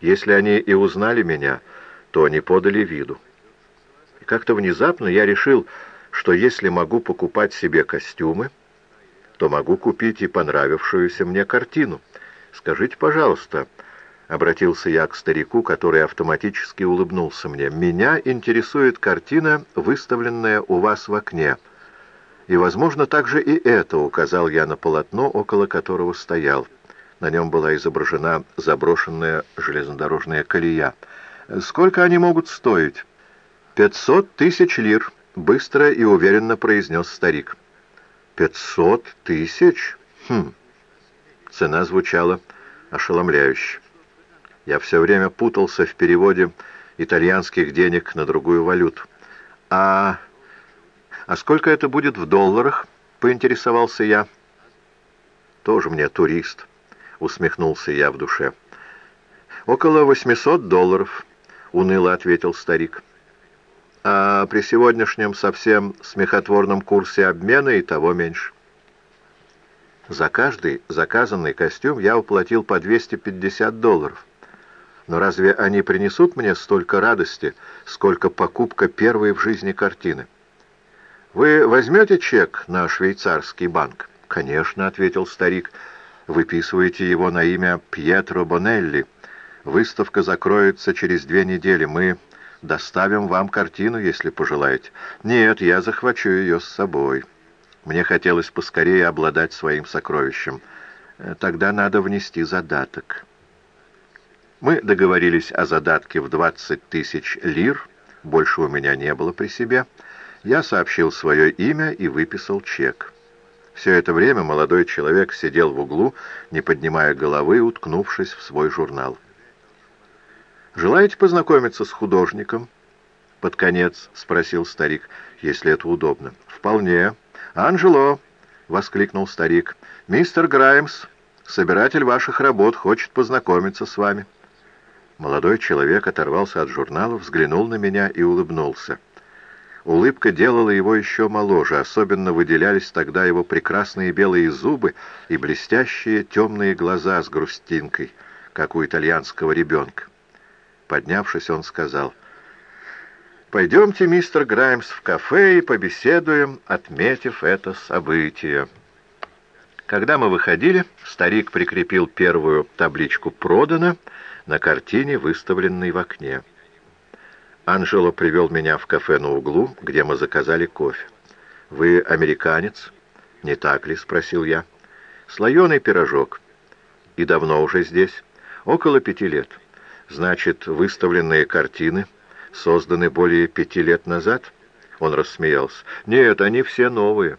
Если они и узнали меня, то не подали виду. Как-то внезапно я решил, что если могу покупать себе костюмы, то могу купить и понравившуюся мне картину. Скажите, пожалуйста, — обратился я к старику, который автоматически улыбнулся мне, — меня интересует картина, выставленная у вас в окне. И, возможно, также и это, — указал я на полотно, около которого стоял. На нем была изображена заброшенная железнодорожная колея. «Сколько они могут стоить?» «Пятьсот тысяч лир», — быстро и уверенно произнес старик. «Пятьсот тысяч? Хм». Цена звучала ошеломляюще. Я все время путался в переводе итальянских денег на другую валюту. «А... а сколько это будет в долларах?» — поинтересовался я. «Тоже мне турист», — усмехнулся я в душе. «Около восьмисот долларов», — уныло ответил старик а при сегодняшнем совсем смехотворном курсе обмена и того меньше. За каждый заказанный костюм я уплатил по 250 долларов. Но разве они принесут мне столько радости, сколько покупка первой в жизни картины? «Вы возьмете чек на швейцарский банк?» «Конечно», — ответил старик. «Выписываете его на имя Пьетро Бонелли. Выставка закроется через две недели. Мы доставим вам картину, если пожелаете. Нет, я захвачу ее с собой. Мне хотелось поскорее обладать своим сокровищем. Э, тогда надо внести задаток. Мы договорились о задатке в 20 тысяч лир. Больше у меня не было при себе. Я сообщил свое имя и выписал чек. Все это время молодой человек сидел в углу, не поднимая головы, уткнувшись в свой журнал. «Желаете познакомиться с художником?» «Под конец», — спросил старик, — «если это удобно». «Вполне». «Анжело!» — воскликнул старик. «Мистер Граймс, собиратель ваших работ, хочет познакомиться с вами». Молодой человек оторвался от журнала, взглянул на меня и улыбнулся. Улыбка делала его еще моложе, особенно выделялись тогда его прекрасные белые зубы и блестящие темные глаза с грустинкой, как у итальянского ребенка. Поднявшись, он сказал, «Пойдемте, мистер Граймс, в кафе и побеседуем, отметив это событие». Когда мы выходили, старик прикрепил первую табличку «Продано» на картине, выставленной в окне. Анжело привел меня в кафе на углу, где мы заказали кофе. «Вы американец?» «Не так ли?» — спросил я. «Слоеный пирожок». «И давно уже здесь?» «Около пяти лет». Значит, выставленные картины созданы более пяти лет назад? Он рассмеялся. Нет, они все новые.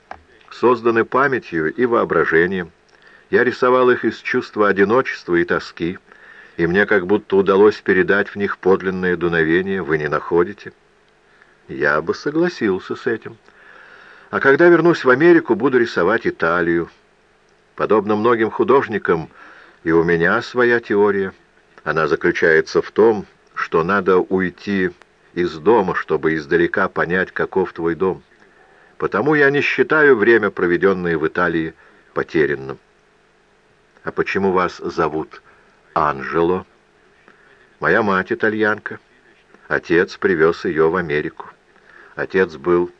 Созданы памятью и воображением. Я рисовал их из чувства одиночества и тоски, и мне как будто удалось передать в них подлинное дуновение, вы не находите? Я бы согласился с этим. А когда вернусь в Америку, буду рисовать Италию. Подобно многим художникам, и у меня своя теория — она заключается в том, что надо уйти из дома, чтобы издалека понять, каков твой дом. Потому я не считаю время, проведенное в Италии, потерянным. А почему вас зовут Анжело? Моя мать итальянка. Отец привез ее в Америку. Отец был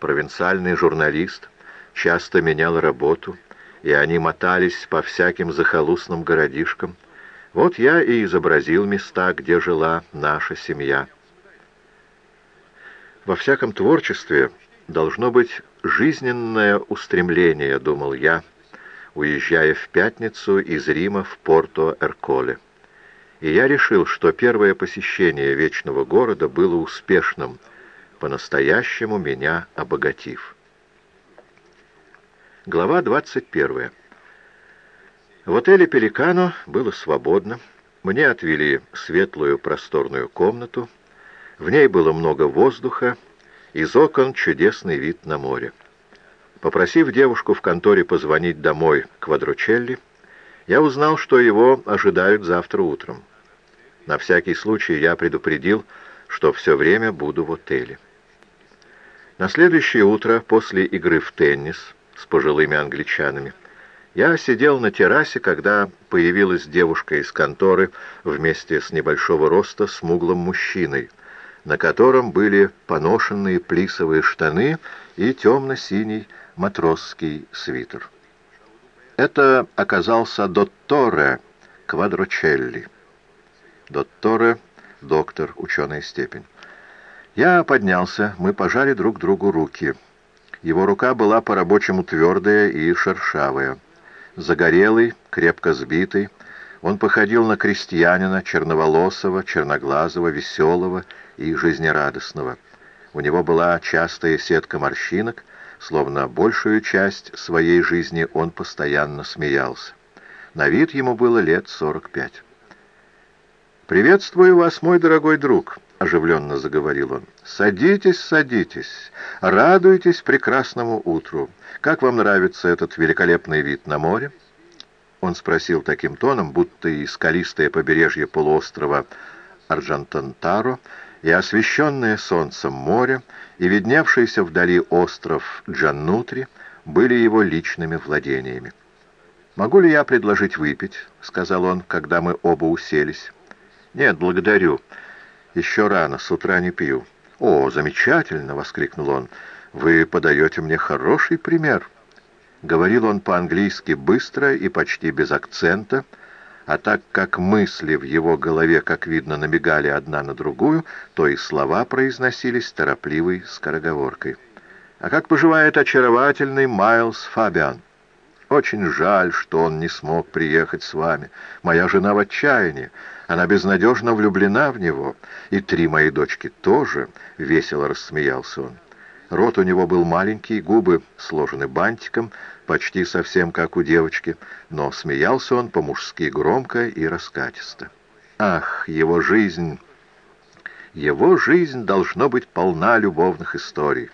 провинциальный журналист, часто менял работу, и они мотались по всяким захолустным городишкам, вот я и изобразил места, где жила наша семья. Во всяком творчестве должно быть жизненное устремление, думал я, уезжая в пятницу из Рима в Порто-Эрколе. И я решил, что первое посещение вечного города было успешным, по-настоящему меня обогатив. Глава двадцать первая. В отеле «Пеликано» было свободно. Мне отвели светлую просторную комнату. В ней было много воздуха, из окон чудесный вид на море. Попросив девушку в конторе позвонить домой к Вадручелли, я узнал, что его ожидают завтра утром. На всякий случай я предупредил, что все время буду в отеле. На следующее утро, после игры в теннис с пожилыми англичанами, Я сидел на террасе, когда появилась девушка из конторы вместе с небольшого роста смуглым мужчиной, на котором были поношенные плисовые штаны и темно-синий матросский свитер. Это оказался Дотторе Квадрочелли. Дотторе — доктор, ученая степень. Я поднялся, мы пожали друг другу руки. Его рука была по-рабочему твердая и шершавая. Загорелый, крепко сбитый, он походил на крестьянина, черноволосого, черноглазого, веселого и жизнерадостного. У него была частая сетка морщинок, словно большую часть своей жизни он постоянно смеялся. На вид ему было лет сорок пять. «Приветствую вас, мой дорогой друг», — оживленно заговорил он. «Садитесь, садитесь, радуйтесь прекрасному утру. Как вам нравится этот великолепный вид на море?» Он спросил таким тоном, будто и скалистое побережье полуострова Арджантантаро, и освещенное солнцем море, и видневшийся вдали остров Джаннутри были его личными владениями. «Могу ли я предложить выпить?» — сказал он, когда мы оба уселись. «Нет, благодарю. Еще рано, с утра не пью». «О, замечательно!» — воскликнул он. «Вы подаете мне хороший пример». Говорил он по-английски быстро и почти без акцента, а так как мысли в его голове, как видно, набегали одна на другую, то и слова произносились торопливой скороговоркой. «А как поживает очаровательный Майлз Фабиан?» «Очень жаль, что он не смог приехать с вами. Моя жена в отчаянии. Она безнадежно влюблена в него. И три мои дочки тоже», — весело рассмеялся он. Рот у него был маленький, губы сложены бантиком, почти совсем как у девочки, но смеялся он по-мужски громко и раскатисто. Ах, его жизнь... Его жизнь должно быть полна любовных историй.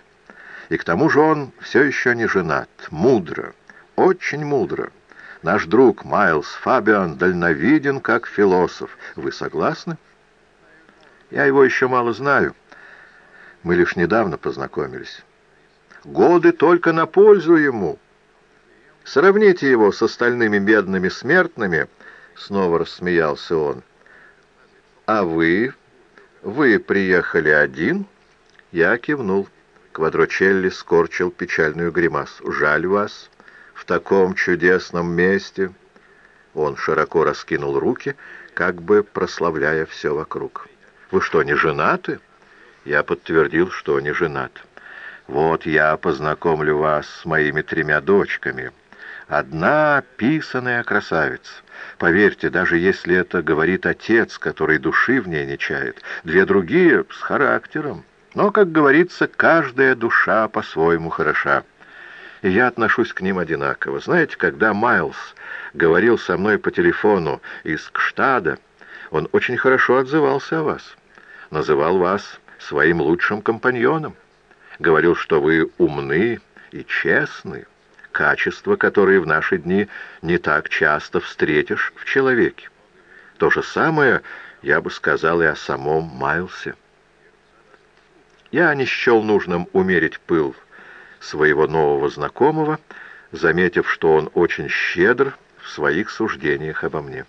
И к тому же он все еще не женат. Мудро, очень мудро. Наш друг Майлз Фабиан дальновиден, как философ. Вы согласны? Я его еще мало знаю. Мы лишь недавно познакомились. Годы только на пользу ему. Сравните его с остальными бедными смертными, — снова рассмеялся он. А вы? Вы приехали один? Я кивнул. Квадрочелли скорчил печальную гримасу. Жаль вас в таком чудесном месте. Он широко раскинул руки, как бы прославляя все вокруг. Вы что, не женаты? — я подтвердил, что не женат. «Вот я познакомлю вас с моими тремя дочками. Одна писаная красавица. Поверьте, даже если это говорит отец, который души в ней не чает. Две другие с характером. Но, как говорится, каждая душа по-своему хороша. И я отношусь к ним одинаково. Знаете, когда Майлз говорил со мной по телефону из Кштада, он очень хорошо отзывался о вас. Называл вас своим лучшим компаньоном. Говорил, что вы умны и честны, качества, которые в наши дни не так часто встретишь в человеке. То же самое я бы сказал и о самом Майлсе. Я не счел нужным умерить пыл своего нового знакомого, заметив, что он очень щедр в своих суждениях обо мне.